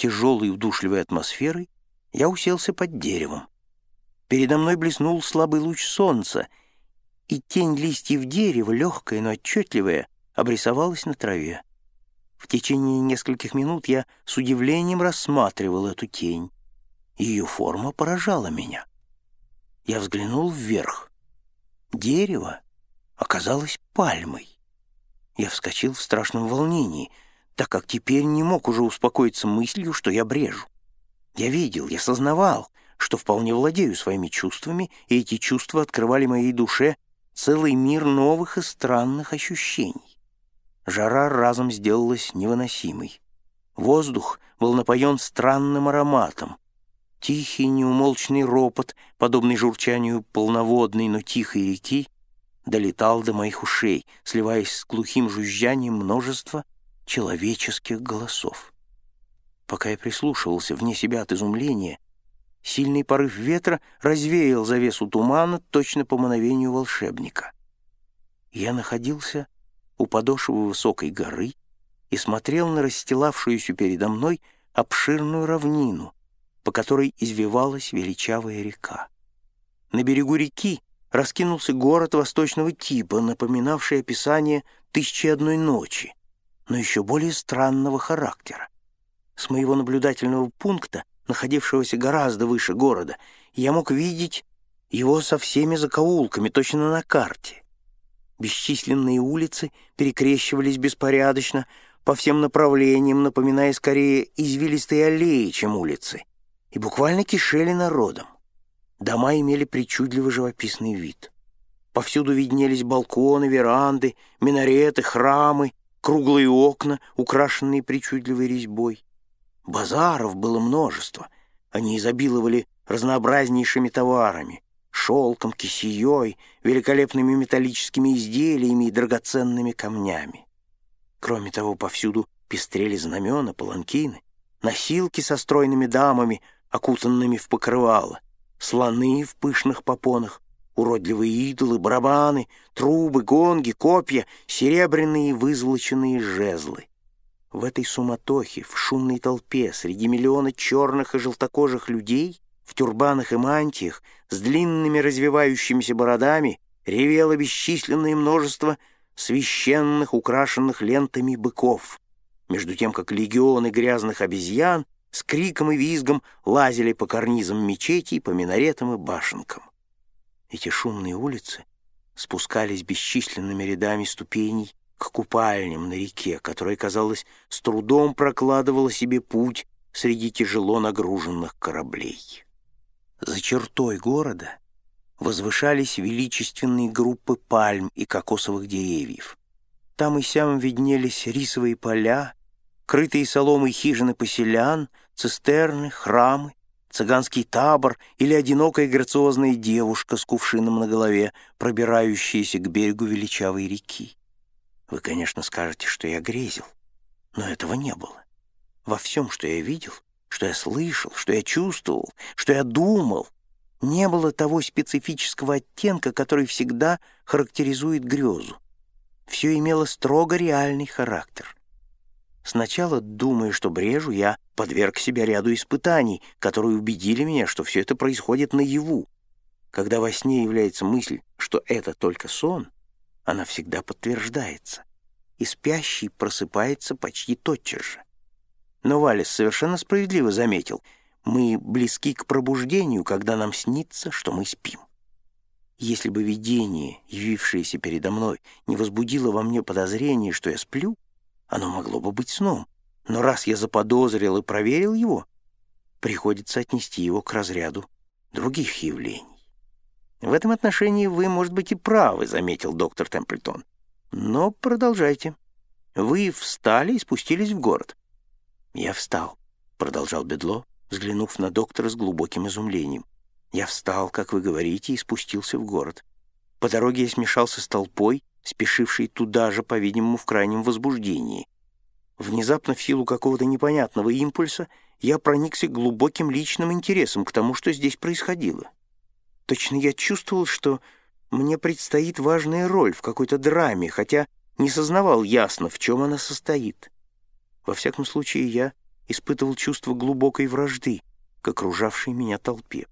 тяжелой удушливой атмосферой, я уселся под деревом. Передо мной блеснул слабый луч солнца, и тень листьев дерева, легкая, но отчетливая, обрисовалась на траве. В течение нескольких минут я с удивлением рассматривал эту тень. Ее форма поражала меня. Я взглянул вверх. Дерево оказалось пальмой. Я вскочил в страшном волнении, так как теперь не мог уже успокоиться мыслью, что я брежу. Я видел, я сознавал, что вполне владею своими чувствами, и эти чувства открывали моей душе целый мир новых и странных ощущений. Жара разом сделалась невыносимой. Воздух был напоен странным ароматом. Тихий неумолчный ропот, подобный журчанию полноводной, но тихой реки, долетал до моих ушей, сливаясь с глухим жужжанием множества человеческих голосов. Пока я прислушивался вне себя от изумления, сильный порыв ветра развеял завесу тумана точно по мановению волшебника. Я находился у подошвы высокой горы и смотрел на расстилавшуюся передо мной обширную равнину, по которой извивалась величавая река. На берегу реки раскинулся город восточного типа, напоминавший описание «Тысячи одной ночи», но еще более странного характера. С моего наблюдательного пункта, находившегося гораздо выше города, я мог видеть его со всеми закоулками, точно на карте. Бесчисленные улицы перекрещивались беспорядочно по всем направлениям, напоминая скорее извилистые аллеи, чем улицы, и буквально кишели народом. Дома имели причудливо живописный вид. Повсюду виднелись балконы, веранды, минареты, храмы, круглые окна, украшенные причудливой резьбой. Базаров было множество. Они изобиловали разнообразнейшими товарами шелком, кисеей, великолепными металлическими изделиями и драгоценными камнями. Кроме того, повсюду пестрели знамена, паланкины, носилки со стройными дамами, окутанными в покрывало, слоны в пышных попонах, уродливые идолы, барабаны, трубы, гонги, копья, серебряные вызолоченные жезлы. В этой суматохе, в шумной толпе, среди миллиона черных и желтокожих людей в тюрбанах и мантиях, с длинными развивающимися бородами, ревело бесчисленное множество священных, украшенных лентами быков, между тем как легионы грязных обезьян с криком и визгом лазили по карнизам мечетей, по минаретам и башенкам. Эти шумные улицы спускались бесчисленными рядами ступеней к купальням на реке, которая, казалось, с трудом прокладывала себе путь среди тяжело нагруженных кораблей. За чертой города возвышались величественные группы пальм и кокосовых деревьев. Там и сям виднелись рисовые поля, крытые соломой хижины поселян, цистерны, храмы, цыганский табор или одинокая грациозная девушка с кувшином на голове, пробирающаяся к берегу величавой реки. Вы, конечно, скажете, что я грезил, но этого не было. Во всем, что я видел, что я слышал, что я чувствовал, что я думал, не было того специфического оттенка, который всегда характеризует грезу. Все имело строго реальный характер. Сначала, думая, что брежу, я подверг себя ряду испытаний, которые убедили меня, что все это происходит наяву. Когда во сне является мысль, что это только сон, она всегда подтверждается, и спящий просыпается почти тотчас же. Но Валес совершенно справедливо заметил, мы близки к пробуждению, когда нам снится, что мы спим. Если бы видение, явившееся передо мной, не возбудило во мне подозрение, что я сплю, оно могло бы быть сном. Но раз я заподозрил и проверил его, приходится отнести его к разряду других явлений. В этом отношении вы, может быть, и правы, заметил доктор Темплтон. Но продолжайте. Вы встали и спустились в город. «Я встал», — продолжал Бедло, взглянув на доктора с глубоким изумлением. «Я встал, как вы говорите, и спустился в город. По дороге я смешался с толпой, спешившей туда же, по-видимому, в крайнем возбуждении. Внезапно, в силу какого-то непонятного импульса, я проникся глубоким личным интересом к тому, что здесь происходило. Точно я чувствовал, что мне предстоит важная роль в какой-то драме, хотя не сознавал ясно, в чем она состоит. Во всяком случае, я испытывал чувство глубокой вражды к окружавшей меня толпе.